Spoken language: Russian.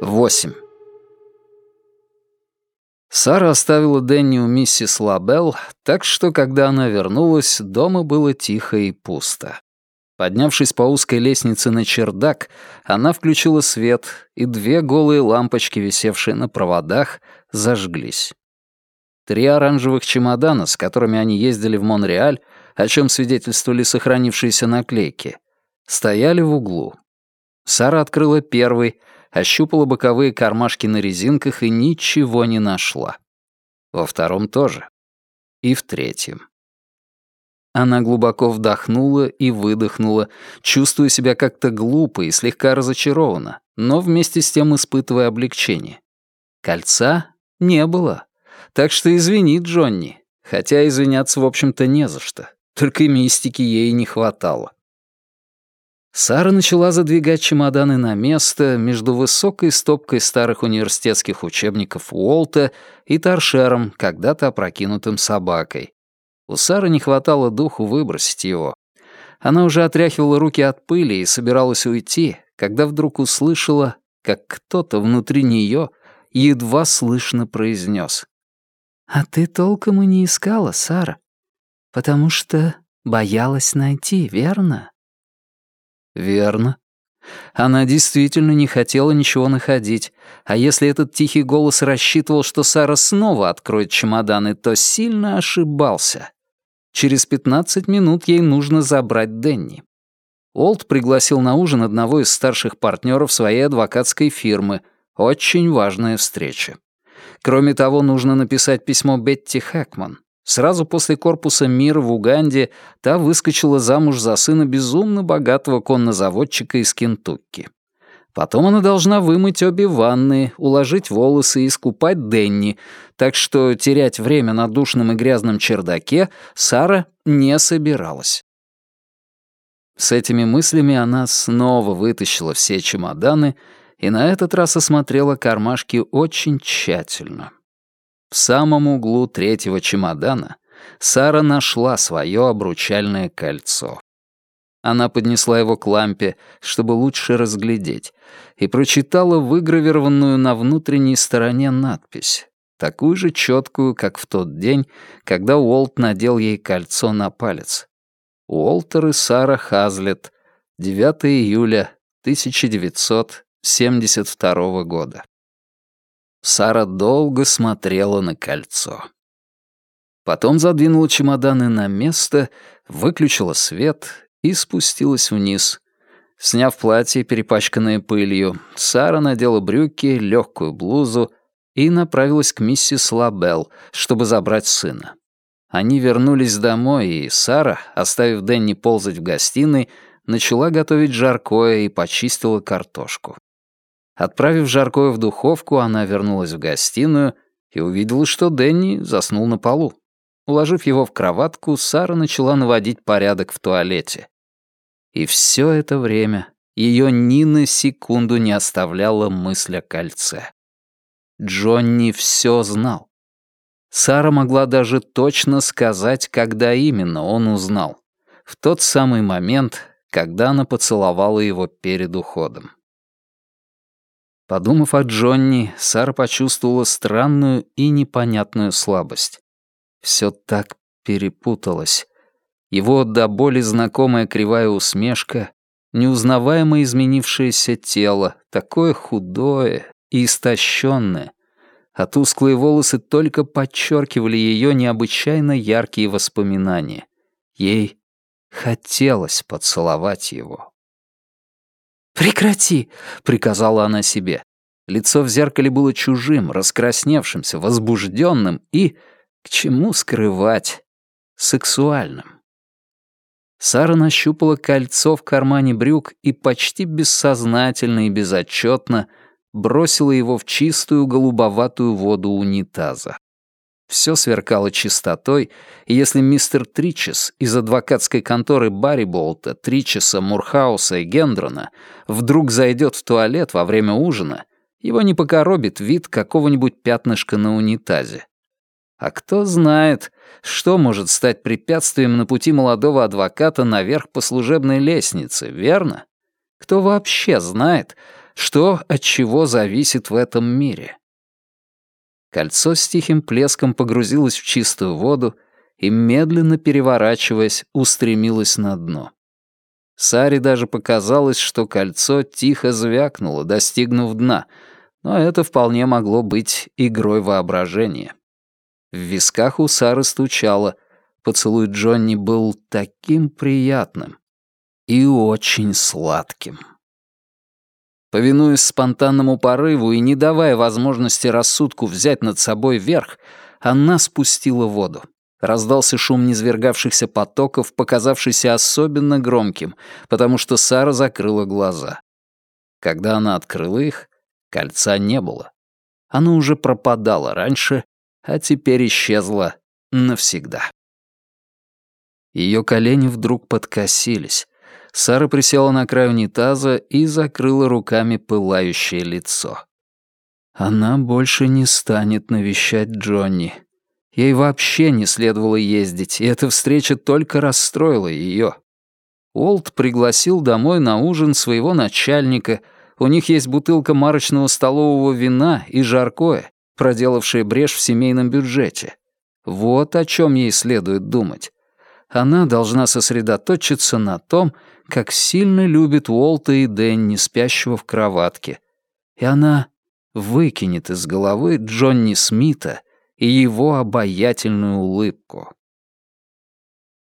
8. Сара оставила Дэнни у миссис Лабелл, так что, когда она вернулась, дома было тихо и пусто. Поднявшись по узкой лестнице на чердак, она включила свет, и две голые лампочки, висевшие на проводах, зажглись. Три оранжевых чемодана, с которыми они ездили в Монреаль, о чем свидетельствовали сохранившиеся наклейки, стояли в углу. Сара открыла первый, ощупала боковые кармашки на резинках и ничего не нашла. Во втором тоже. И в третьем. Она глубоко вдохнула и выдохнула, чувствуя себя как-то глупо и слегка разочарованно, но вместе с тем испытывая облегчение. Кольца не было. Так что извини, Джонни, хотя извиняться, в общем-то, не за что. Только мистики ей не хватало. Сара начала задвигать чемоданы на место между высокой стопкой старых университетских учебников Уолта и торшером, когда-то опрокинутым собакой. У Сары не хватало духу выбросить его. Она уже отряхивала руки от пыли и собиралась уйти, когда вдруг услышала, как кто-то внутри нее едва слышно произнес. «А ты толком и не искала, Сара, потому что боялась найти, верно?» Верно. Она действительно не хотела ничего находить, а если этот тихий голос рассчитывал, что Сара снова откроет чемоданы, то сильно ошибался. Через 15 минут ей нужно забрать Денни. Олд пригласил на ужин одного из старших партнеров своей адвокатской фирмы. Очень важная встреча. Кроме того, нужно написать письмо Бетти Хэкман. Сразу после корпуса мира в Уганде та выскочила замуж за сына безумно богатого коннозаводчика из Кентукки. Потом она должна вымыть обе ванны, уложить волосы и искупать Денни, так что терять время на душном и грязном чердаке Сара не собиралась. С этими мыслями она снова вытащила все чемоданы и на этот раз осмотрела кармашки очень тщательно. В самом углу третьего чемодана Сара нашла свое обручальное кольцо. Она поднесла его к лампе, чтобы лучше разглядеть, и прочитала выгравированную на внутренней стороне надпись, такую же четкую, как в тот день, когда Уолт надел ей кольцо на палец. Уолтер и Сара Хазлет, 9 июля 1972 года. Сара долго смотрела на кольцо. Потом задвинула чемоданы на место, выключила свет и спустилась вниз. Сняв платье, перепачканное пылью, Сара надела брюки, легкую блузу и направилась к миссис Лабелл, чтобы забрать сына. Они вернулись домой, и Сара, оставив Дэнни ползать в гостиной, начала готовить жаркое и почистила картошку. Отправив жаркое в духовку, она вернулась в гостиную и увидела, что Дэнни заснул на полу. Уложив его в кроватку, Сара начала наводить порядок в туалете. И все это время ее ни на секунду не оставляла мысль о кольце. Джонни все знал. Сара могла даже точно сказать, когда именно он узнал. В тот самый момент, когда она поцеловала его перед уходом. Подумав о Джонни, Сара почувствовала странную и непонятную слабость. Все так перепуталось. Его до боли знакомая кривая усмешка, неузнаваемо изменившееся тело, такое худое и истощенное, а тусклые волосы только подчеркивали ее необычайно яркие воспоминания. Ей хотелось поцеловать его. «Прекрати!» — приказала она себе. Лицо в зеркале было чужим, раскрасневшимся, возбужденным и, к чему скрывать, сексуальным. Сара нащупала кольцо в кармане брюк и почти бессознательно и безотчетно бросила его в чистую голубоватую воду унитаза. Все сверкало чистотой, и если мистер Тричес из адвокатской конторы Барри Болта, Тричеса, Мурхауса и Гендрона вдруг зайдет в туалет во время ужина, его не покоробит вид какого-нибудь пятнышка на унитазе. А кто знает, что может стать препятствием на пути молодого адвоката наверх по служебной лестнице, верно? Кто вообще знает, Что от чего зависит в этом мире? Кольцо с тихим плеском погрузилось в чистую воду и, медленно переворачиваясь, устремилось на дно. Саре даже показалось, что кольцо тихо звякнуло, достигнув дна, но это вполне могло быть игрой воображения. В висках у Сары стучало. Поцелуй Джонни был таким приятным и очень сладким. Повинуясь спонтанному порыву и не давая возможности рассудку взять над собой верх, она спустила воду. Раздался шум низвергавшихся потоков, показавшийся особенно громким, потому что Сара закрыла глаза. Когда она открыла их, кольца не было. Оно уже пропадало раньше, а теперь исчезло навсегда. Ее колени вдруг подкосились. Сара присела на край унитаза и закрыла руками пылающее лицо. Она больше не станет навещать Джонни. Ей вообще не следовало ездить, и эта встреча только расстроила ее. Уолт пригласил домой на ужин своего начальника. У них есть бутылка марочного столового вина и жаркое, проделавшее брешь в семейном бюджете. Вот о чем ей следует думать. Она должна сосредоточиться на том, как сильно любит Уолта и Дэнни, спящего в кроватке. И она выкинет из головы Джонни Смита и его обаятельную улыбку.